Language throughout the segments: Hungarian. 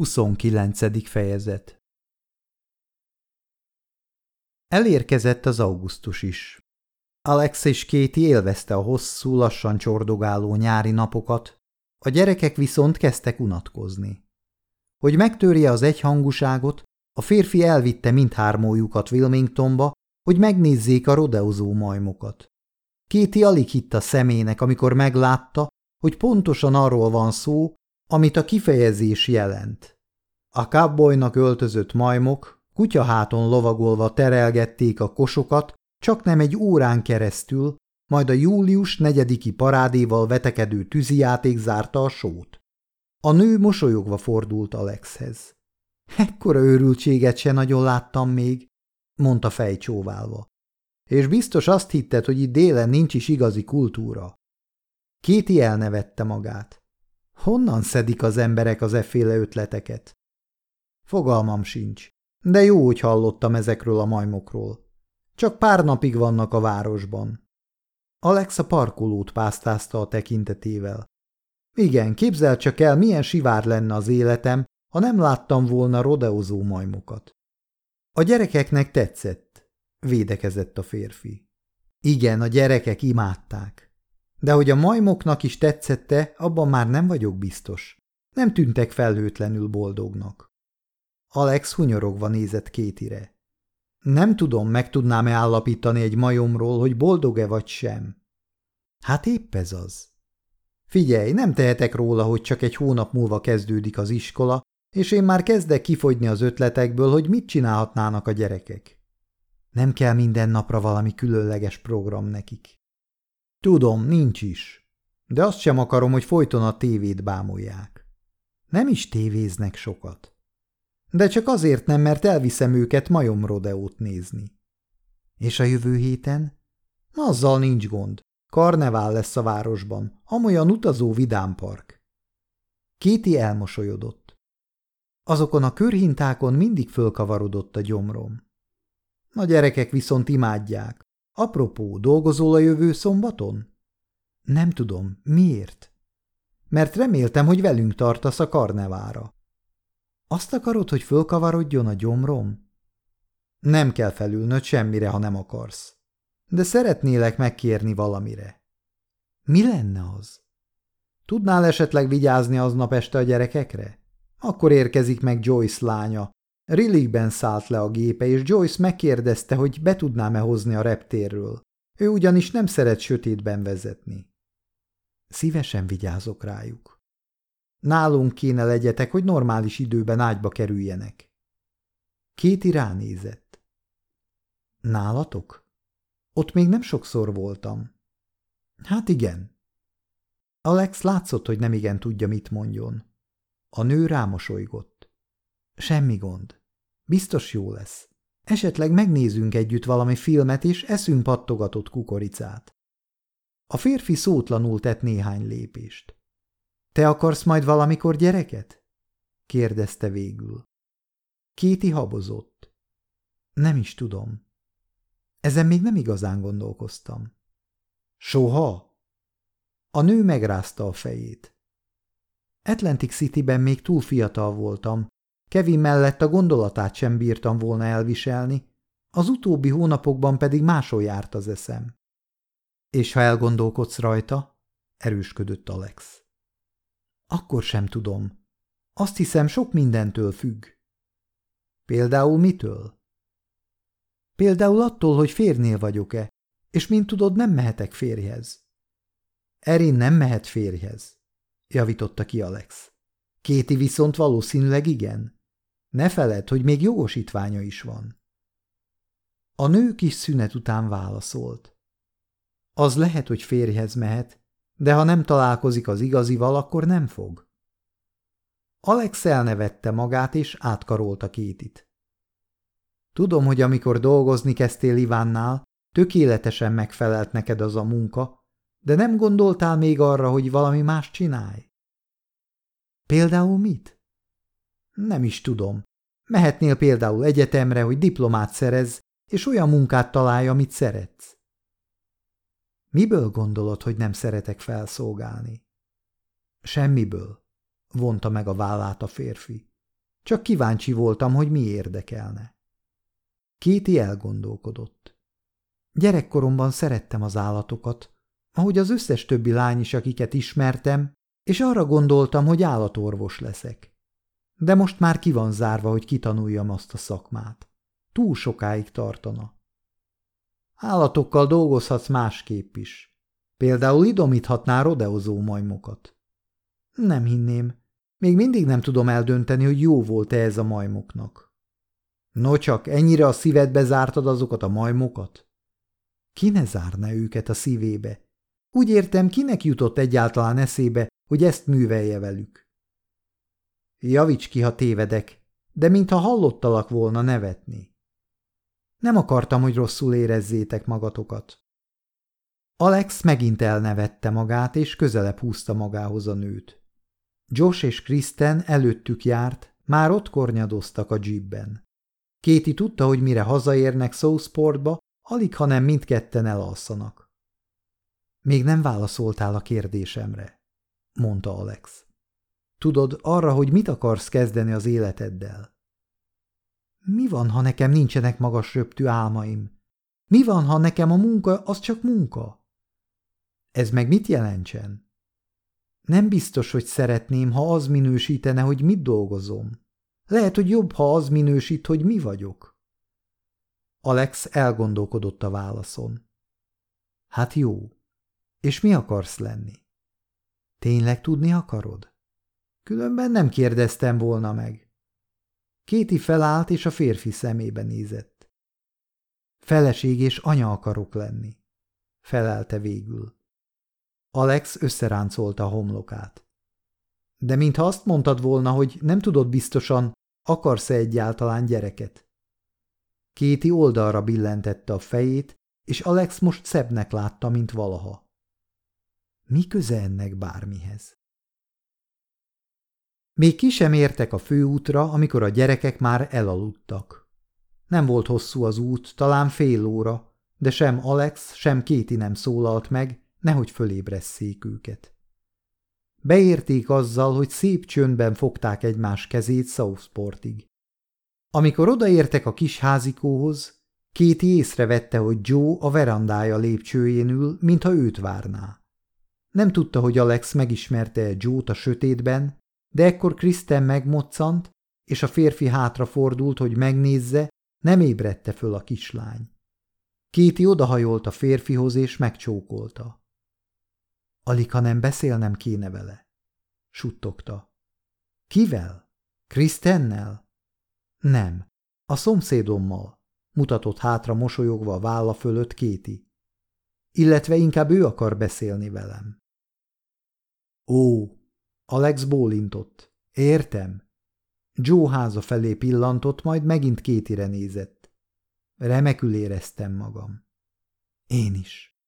29. fejezet Elérkezett az augusztus is. Alex és Kéti élvezte a hosszú, lassan csordogáló nyári napokat, a gyerekek viszont kezdtek unatkozni. Hogy megtörje az egyhangúságot, a férfi elvitte mindhármójukat Wilmingtonba, hogy megnézzék a rodeozó majmokat. Kéti alig hitt a szemének, amikor meglátta, hogy pontosan arról van szó, amit a kifejezés jelent. A cowboynak öltözött majmok kutyaháton lovagolva terelgették a kosokat, csak nem egy órán keresztül, majd a július negyediki parádéval vetekedő tűzijáték zárta a sót. A nő mosolyogva fordult Alexhez. Ekkora őrültséget se nagyon láttam még, mondta fejcsóválva. És biztos azt hitted, hogy itt délen nincs is igazi kultúra. Kéti elnevette magát. Honnan szedik az emberek az efféle ötleteket? Fogalmam sincs, de jó, hogy hallottam ezekről a majmokról. Csak pár napig vannak a városban. Alex a parkolót pásztázta a tekintetével. Igen, képzel csak el, milyen sivár lenne az életem, ha nem láttam volna rodeozó majmokat. A gyerekeknek tetszett, védekezett a férfi. Igen, a gyerekek imádták. De hogy a majmoknak is tetszette, abban már nem vagyok biztos. Nem tűntek felhőtlenül boldognak. Alex hunyorogva nézett Kétire. Nem tudom, meg tudnám-e állapítani egy majomról, hogy boldog-e vagy sem. Hát épp ez az. Figyelj, nem tehetek róla, hogy csak egy hónap múlva kezdődik az iskola, és én már kezdek kifogyni az ötletekből, hogy mit csinálhatnának a gyerekek. Nem kell minden napra valami különleges program nekik. Tudom, nincs is. De azt sem akarom, hogy folyton a tévét bámulják. Nem is tévéznek sokat. De csak azért nem, mert elviszem őket majomrodeót nézni. És a jövő héten? Azzal nincs gond. Karnevál lesz a városban, amolyan utazó vidámpark. Kéti elmosolyodott. Azokon a körhintákon mindig fölkavarodott a gyomrom. A gyerekek viszont imádják. Apropó, dolgozol a jövő szombaton? Nem tudom. Miért? Mert reméltem, hogy velünk tartasz a karnevára. Azt akarod, hogy fölkavarodjon a gyomrom? Nem kell felülnöd semmire, ha nem akarsz. De szeretnélek megkérni valamire. Mi lenne az? Tudnál esetleg vigyázni aznap este a gyerekekre? Akkor érkezik meg Joyce lánya, Rilligben szállt le a gépe, és Joyce megkérdezte, hogy be tudnám-e hozni a reptérről. Ő ugyanis nem szeret sötétben vezetni. Szívesen vigyázok rájuk. Nálunk kéne legyetek, hogy normális időben ágyba kerüljenek. Kéti ránézett. Nálatok? Ott még nem sokszor voltam. Hát igen. Alex látszott, hogy nem igen tudja, mit mondjon. A nő rámosolygott. Semmi gond. Biztos jó lesz. Esetleg megnézünk együtt valami filmet, és eszünk pattogatott kukoricát. A férfi szótlanul tett néhány lépést. Te akarsz majd valamikor gyereket? kérdezte végül. Kéti habozott. Nem is tudom. Ezen még nem igazán gondolkoztam. Soha? A nő megrázta a fejét. Atlantic Cityben még túl fiatal voltam, Kevin mellett a gondolatát sem bírtam volna elviselni, az utóbbi hónapokban pedig máshol járt az eszem. És ha elgondolkodsz rajta, erősködött Alex. Akkor sem tudom. Azt hiszem, sok mindentől függ. Például mitől? Például attól, hogy férnél vagyok-e, és mint tudod, nem mehetek férjhez. Erin nem mehet férjhez, javította ki Alex. Kéti viszont valószínűleg igen. Ne feled, hogy még jogosítványa is van. A nő kis szünet után válaszolt. Az lehet, hogy férjhez mehet, de ha nem találkozik az igazival, akkor nem fog. Alex elnevette magát, és átkarolta Kétit. Tudom, hogy amikor dolgozni kezdtél Ivánnál, tökéletesen megfelelt neked az a munka, de nem gondoltál még arra, hogy valami más csinálj? Például mit? Nem is tudom. Mehetnél például egyetemre, hogy diplomát szerez, és olyan munkát találj, amit szeretsz. Miből gondolod, hogy nem szeretek felszolgálni? Semmiből, vonta meg a vállát a férfi. Csak kíváncsi voltam, hogy mi érdekelne. Kéti elgondolkodott. Gyerekkoromban szerettem az állatokat, ahogy az összes többi lány is, akiket ismertem, és arra gondoltam, hogy állatorvos leszek. De most már ki van zárva, hogy kitanuljam azt a szakmát. Túl sokáig tartana. Állatokkal dolgozhatsz másképp is. Például idomíthatnál rodeozó majmokat. Nem hinném. Még mindig nem tudom eldönteni, hogy jó volt-e ez a majmoknak. No csak, ennyire a szívedbe zártad azokat a majmokat? Ki ne zárna őket a szívébe? Úgy értem, kinek jutott egyáltalán eszébe, hogy ezt művelje velük? Javíts ki, ha tévedek, de mintha hallottalak volna nevetni. Nem akartam, hogy rosszul érezzétek magatokat. Alex megint elnevette magát, és közelebb húzta magához a nőt. Josh és Kristen előttük járt, már ott kornyadoztak a jeepben. Kéti tudta, hogy mire hazaérnek Southportba, alig, hanem mindketten elalszanak. Még nem válaszoltál a kérdésemre, mondta Alex. Tudod arra, hogy mit akarsz kezdeni az életeddel? Mi van, ha nekem nincsenek magas röptű álmaim? Mi van, ha nekem a munka az csak munka? Ez meg mit jelentsen? Nem biztos, hogy szeretném, ha az minősítene, hogy mit dolgozom. Lehet, hogy jobb, ha az minősít, hogy mi vagyok. Alex elgondolkodott a válaszon. Hát jó. És mi akarsz lenni? Tényleg tudni akarod? Különben nem kérdeztem volna meg. Kéti felállt, és a férfi szemébe nézett. Feleség és anya akarok lenni, felelte végül. Alex összeráncolta a homlokát. De mintha azt mondtad volna, hogy nem tudod biztosan, akarsz-e egyáltalán gyereket. Kéti oldalra billentette a fejét, és Alex most szebbnek látta, mint valaha. Mi köze ennek bármihez? Még ki sem értek a főútra, amikor a gyerekek már elaludtak. Nem volt hosszú az út, talán fél óra, de sem Alex, sem Kéti nem szólalt meg, nehogy fölébresszék őket. Beérték azzal, hogy szép csöndben fogták egymás kezét Southportig. Amikor odaértek a kis házikóhoz, Kéti észrevette, hogy Joe a verandája lépcsőjén ül, mintha őt várná. Nem tudta, hogy Alex megismerte Joe-t a sötétben, de ekkor Kristen megmoccant, és a férfi hátrafordult, hogy megnézze, nem ébredte föl a kislány. Kéti odahajolt a férfihoz, és megcsókolta. Alig, ha nem beszélnem kéne vele. Suttogta. Kivel? Krisztennel? Nem, a szomszédommal, mutatott hátra mosolyogva a válla fölött Kéti. Illetve inkább ő akar beszélni velem. Ó, Alex bólintott. Értem. Joe háza felé pillantott, majd megint Kétire nézett. Remekül éreztem magam. Én is.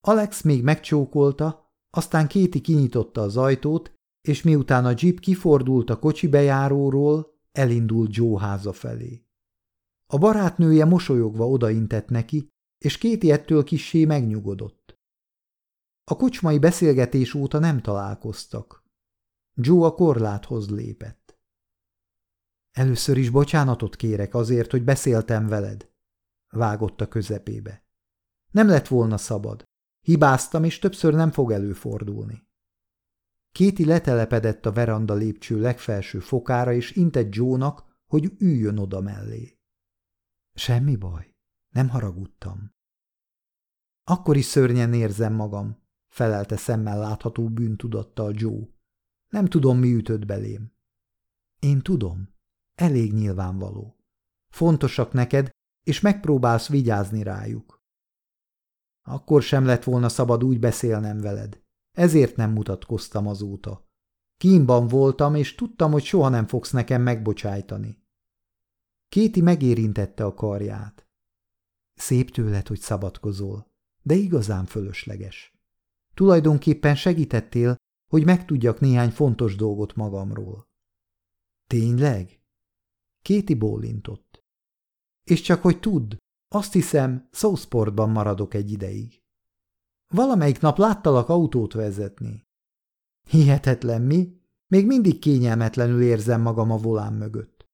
Alex még megcsókolta, aztán Kéti kinyitotta az ajtót, és miután a jeep kifordult a kocsi bejáróról, elindult Joe háza felé. A barátnője mosolyogva odaintett neki, és Kéti ettől kissé megnyugodott. A kocsmai beszélgetés óta nem találkoztak. Joe a korláthoz lépett. Először is bocsánatot kérek azért, hogy beszéltem veled, vágott a közepébe. Nem lett volna szabad. Hibáztam, és többször nem fog előfordulni. Kéti letelepedett a veranda lépcső legfelső fokára, és intett Joe-nak, hogy üljön oda mellé. Semmi baj, nem haragudtam. Akkor is szörnyen érzem magam, felelte szemmel látható bűntudattal Joe. Nem tudom, mi ütött belém. Én tudom. Elég nyilvánvaló. Fontosak neked, és megpróbálsz vigyázni rájuk. Akkor sem lett volna szabad úgy beszélnem veled. Ezért nem mutatkoztam azóta. Kínban voltam, és tudtam, hogy soha nem fogsz nekem megbocsájtani. Kéti megérintette a karját. Szép tőled, hogy szabadkozol, de igazán fölösleges. Tulajdonképpen segítettél, hogy megtudjak néhány fontos dolgot magamról. Tényleg? Kéti bólintott. És csak hogy tudd, azt hiszem, Southportban maradok egy ideig. Valamelyik nap láttalak autót vezetni. Hihetetlen mi? Még mindig kényelmetlenül érzem magam a volán mögött.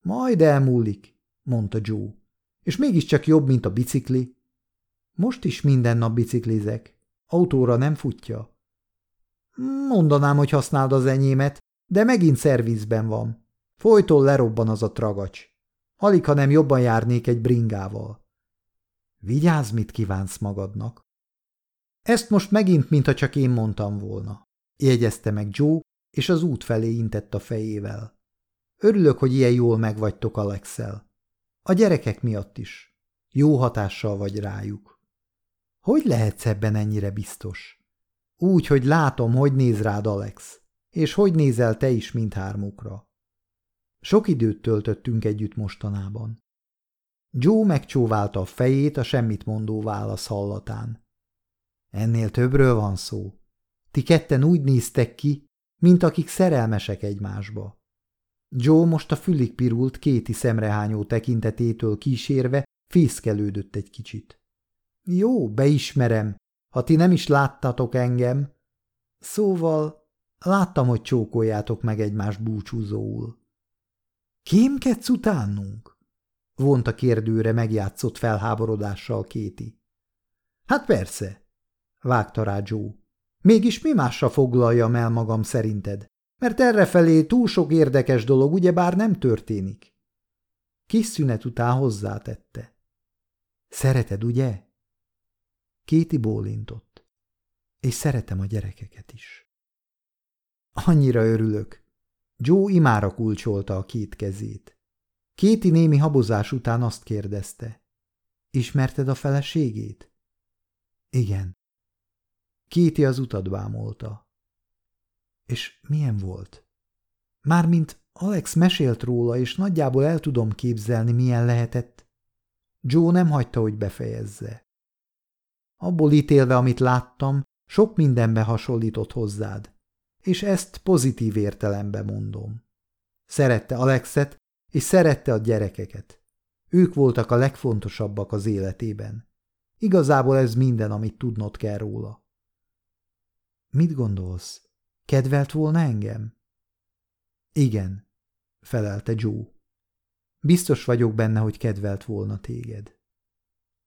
Majd elmúlik, mondta Joe. És mégiscsak jobb, mint a bicikli. Most is minden nap biciklizek. Autóra nem futja. Mondanám, hogy használd az enyémet, de megint szervizben van. Folyton lerobban az a tragacs. Alig, ha nem jobban járnék egy bringával. Vigyázz, mit kívánsz magadnak. Ezt most megint, mintha csak én mondtam volna. Jegyezte meg Joe, és az út felé intett a fejével. Örülök, hogy ilyen jól megvagytok Alexel. A gyerekek miatt is. Jó hatással vagy rájuk. Hogy lehetsz ebben ennyire biztos? Úgy, hogy látom, hogy néz rád Alex, és hogy nézel te is mindhármukra. Sok időt töltöttünk együtt mostanában. Joe megcsóválta a fejét a semmit mondó válasz hallatán. Ennél többről van szó. Ti ketten úgy néztek ki, mint akik szerelmesek egymásba. Joe most a fülig pirult kéti szemrehányó tekintetétől kísérve fészkelődött egy kicsit. Jó, beismerem, ha ti nem is láttatok engem. Szóval láttam, hogy csókoljátok meg egymást búcsúzóul. Kémkedsz utánunk? Vonta kérdőre megjátszott felháborodással Kéti. Hát persze, vágta rá Joe. Mégis mi másra foglaljam el magam szerinted? Mert errefelé túl sok érdekes dolog ugyebár nem történik. Kis szünet után hozzátette. Szereted, ugye? Kéti bólintott. És szeretem a gyerekeket is. Annyira örülök. Joe imára kulcsolta a két kezét. Kéti némi habozás után azt kérdezte. Ismerted a feleségét? Igen. Kéti az utat bámolta. És milyen volt? Mármint Alex mesélt róla, és nagyjából el tudom képzelni, milyen lehetett. Joe nem hagyta, hogy befejezze. Abból ítélve, amit láttam, sok mindenbe hasonlított hozzád, és ezt pozitív értelemben mondom. Szerette Alexet, és szerette a gyerekeket. Ők voltak a legfontosabbak az életében. Igazából ez minden, amit tudnod kell róla. Mit gondolsz? Kedvelt volna engem? Igen, felelte Joe. Biztos vagyok benne, hogy kedvelt volna téged.